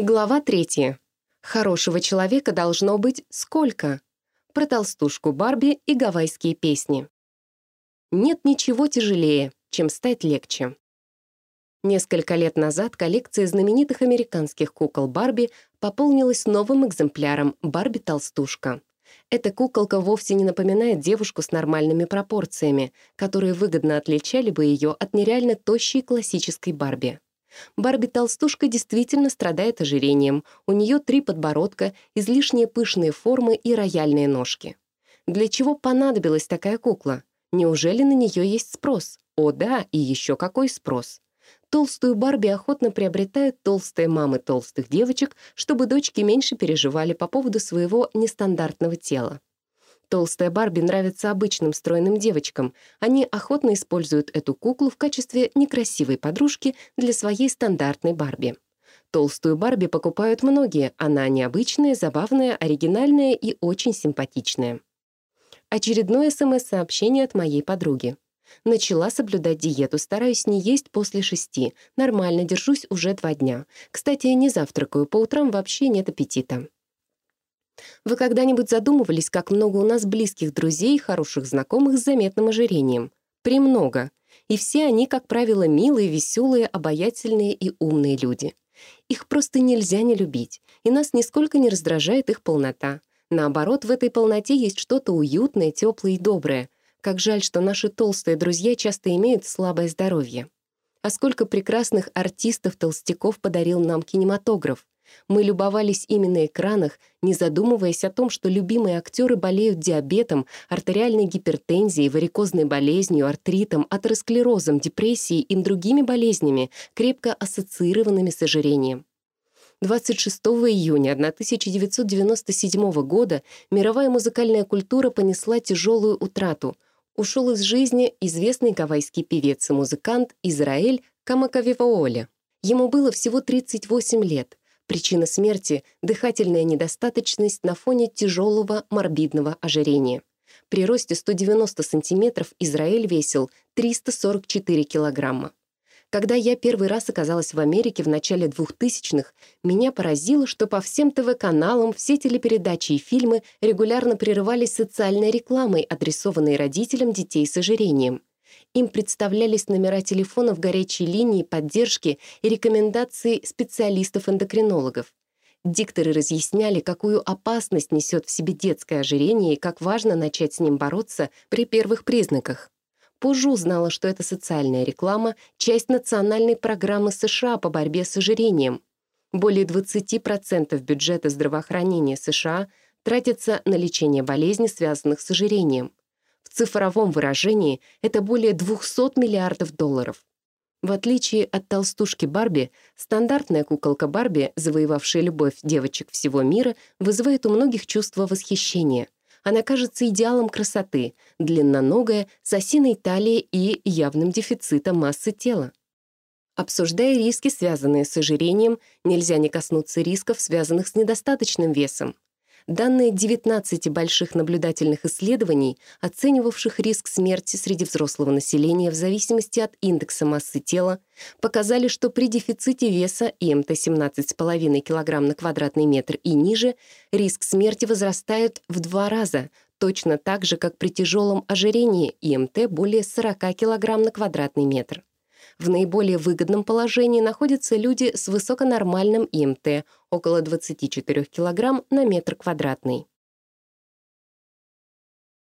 Глава третья. Хорошего человека должно быть сколько? Про толстушку Барби и гавайские песни. Нет ничего тяжелее, чем стать легче. Несколько лет назад коллекция знаменитых американских кукол Барби пополнилась новым экземпляром «Барби-толстушка». Эта куколка вовсе не напоминает девушку с нормальными пропорциями, которые выгодно отличали бы ее от нереально тощей классической Барби. Барби-толстушка действительно страдает ожирением. У нее три подбородка, излишние пышные формы и рояльные ножки. Для чего понадобилась такая кукла? Неужели на нее есть спрос? О да, и еще какой спрос. Толстую Барби охотно приобретают толстые мамы толстых девочек, чтобы дочки меньше переживали по поводу своего нестандартного тела. Толстая Барби нравится обычным стройным девочкам. Они охотно используют эту куклу в качестве некрасивой подружки для своей стандартной Барби. Толстую Барби покупают многие, она необычная, забавная, оригинальная и очень симпатичная. Очередное СМС-сообщение от моей подруги. Начала соблюдать диету, стараюсь не есть после шести. Нормально, держусь уже два дня. Кстати, не завтракаю, по утрам вообще нет аппетита. Вы когда-нибудь задумывались, как много у нас близких друзей и хороших знакомых с заметным ожирением? Премного. И все они, как правило, милые, веселые, обаятельные и умные люди. Их просто нельзя не любить, и нас нисколько не раздражает их полнота. Наоборот, в этой полноте есть что-то уютное, теплое и доброе. Как жаль, что наши толстые друзья часто имеют слабое здоровье. А сколько прекрасных артистов-толстяков подарил нам кинематограф. Мы любовались ими на экранах, не задумываясь о том, что любимые актеры болеют диабетом, артериальной гипертензией, варикозной болезнью, артритом, атеросклерозом, депрессией и другими болезнями, крепко ассоциированными с ожирением. 26 июня 1997 года мировая музыкальная культура понесла тяжелую утрату. Ушел из жизни известный гавайский певец и музыкант Израиль Камакавиваоля. Ему было всего 38 лет. Причина смерти — дыхательная недостаточность на фоне тяжелого морбидного ожирения. При росте 190 сантиметров Израиль весил 344 килограмма. Когда я первый раз оказалась в Америке в начале 2000-х, меня поразило, что по всем ТВ-каналам все телепередачи и фильмы регулярно прерывались социальной рекламой, адресованной родителям детей с ожирением. Им представлялись номера телефонов горячей линии поддержки и рекомендации специалистов-эндокринологов. Дикторы разъясняли, какую опасность несет в себе детское ожирение и как важно начать с ним бороться при первых признаках. Позже узнала, что эта социальная реклама — часть национальной программы США по борьбе с ожирением. Более 20% бюджета здравоохранения США тратится на лечение болезней, связанных с ожирением. Цифровом выражении это более 200 миллиардов долларов. В отличие от толстушки Барби, стандартная куколка Барби, завоевавшая любовь девочек всего мира, вызывает у многих чувство восхищения. Она кажется идеалом красоты, длинноногая, с осиной талией и явным дефицитом массы тела. Обсуждая риски, связанные с ожирением, нельзя не коснуться рисков, связанных с недостаточным весом. Данные 19 больших наблюдательных исследований, оценивавших риск смерти среди взрослого населения в зависимости от индекса массы тела, показали, что при дефиците веса ИМТ 17,5 кг на квадратный метр и ниже риск смерти возрастает в два раза, точно так же, как при тяжелом ожирении ИМТ более 40 кг на квадратный метр. В наиболее выгодном положении находятся люди с высоконормальным ИМТ, около 24 кг на метр квадратный.